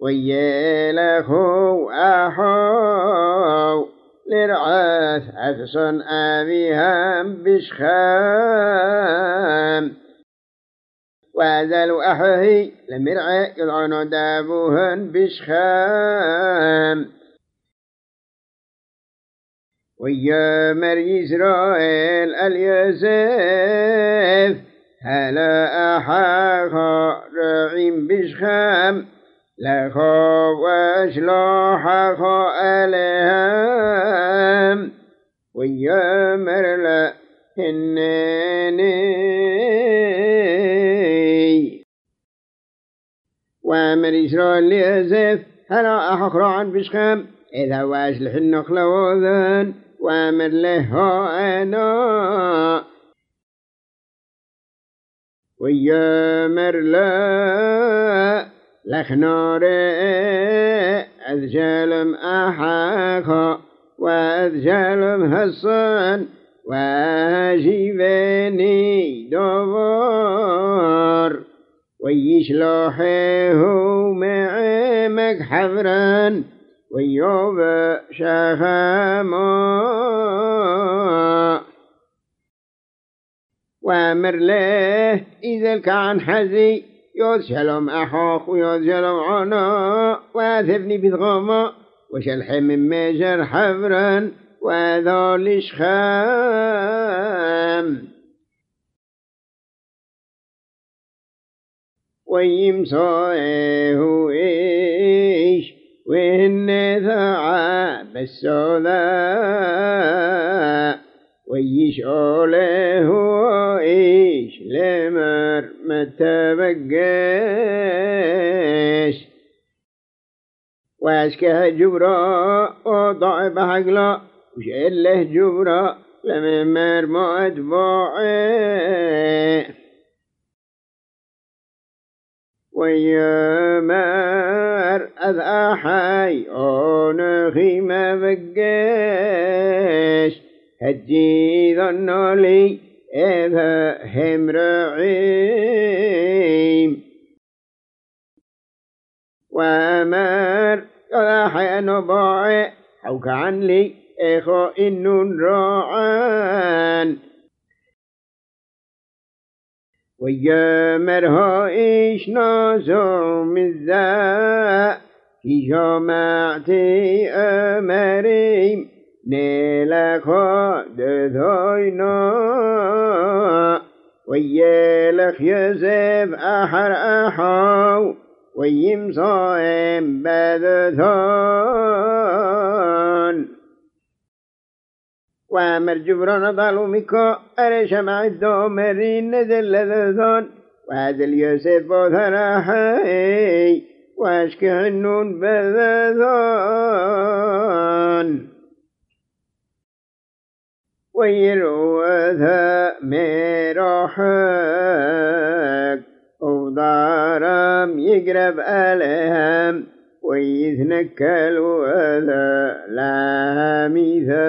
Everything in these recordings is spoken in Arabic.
ويلخو أحو لرعاث أفصن أبيها بشخام وذل أحهي لمرعى يضعن دابوهن بشخام ويامر إسرائيل اليوسف هلا أحاها رعيم بشخام لخو واشلوحخ ألهم ويامر له إنني وامر إسرائيل ليزف هلا أحخر عن بشخام إذا واشلح النخل وذن وامر له أنا ويامر له لخنار أذجلم أحاك وأذجلم هصن واجبني دوار ويشلوحه معمك حفرا ويوب شخما وامر له إذا كان حزي يوز شلوم أحاخ ويوز شلوم عنا واثبني بثغما وشلحم من مجر حفرا وذول شخام ويمصائه إيش وإن ثعاب السوداء ويشعله إيش لمر متبقش واشكه جبرا وضعب حقلا. وشعل له جبرا لممر ما أتباعه ويامر أذا حي أونخي ما بقاش هجي ظنوا لي إذا هم رعيم وأمر أذا حي نباع حوك عن لي إخو إنون راعان ويامرها إيش نازو من ذا في جماعتي أمريم نيلخا دثوينا ويلخ يزف أحر أحاو. ويمصائم بدثون وامر جبران ظلمك أرش مع الدومرين نزل لذون وهذا اليوسف بوثرحي واشكه النون بذذون ويروثا ميروحك ودارم يقرب ألهم ويتنكلوا هذا لا ميثاق.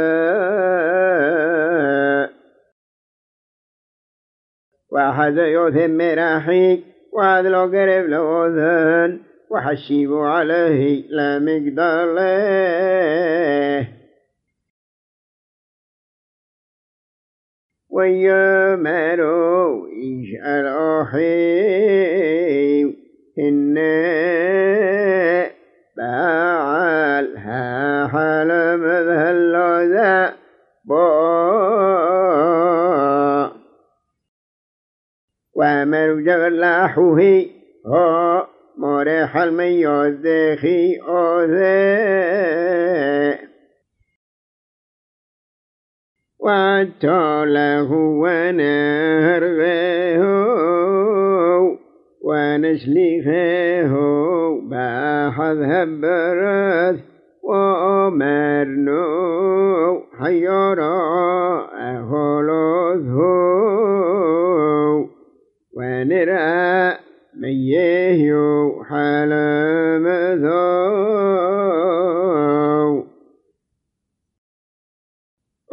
واحد يوثم مراحيك وهذا لو قرب لوذن وحشيبوا عليه لا مقدار له. ويامروا يجعل أحيو إن بعالها حلم ذهل ذا وامر جغلاحه هو مريح الميوذخي أوذي واتوله ونهرغه ونسلخه باحظ هبرث وأمرنو حيرا أخلوثه ونرى ميه حلم ذو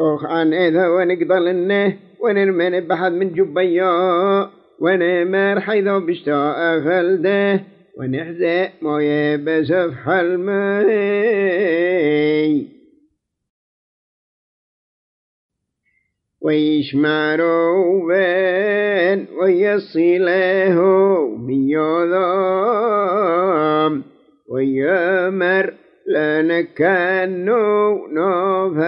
أخ عن إذا ونقضل النه ونرمن بحد من جبيا ونمر حيث بشتاء خلده ونحزى مويه بسفح الماء ويشمع روبان ويصله من يضام ويامر لنكنو نوفاش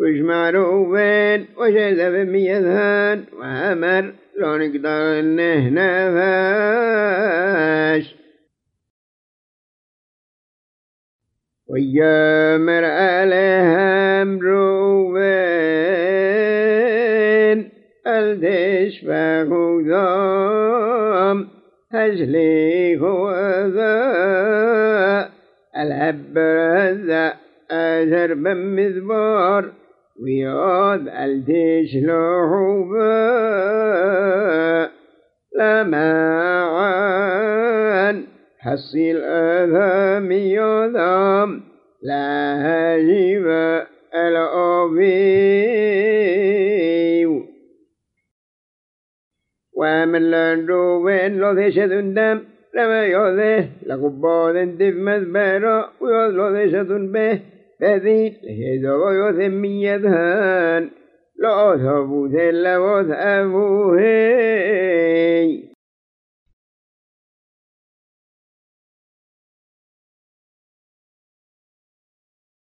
ويجمع روبان وجذب من يذهان وأمر لو نقدر نهنفاش ويامر عليهم روبين التشفه ذام هجلي هو ذا العبر هذا أجر بمذبار التشلوه لما عن حصي الأذام يذام لا هجيب الأبي ومن لندو بين لو ذيشة دم لما يوذي لقباد دف مذبرا ويوذ لو ذيشة به. فذيت هذا يوثم يذهان. لا ثبوت لوث أبوهي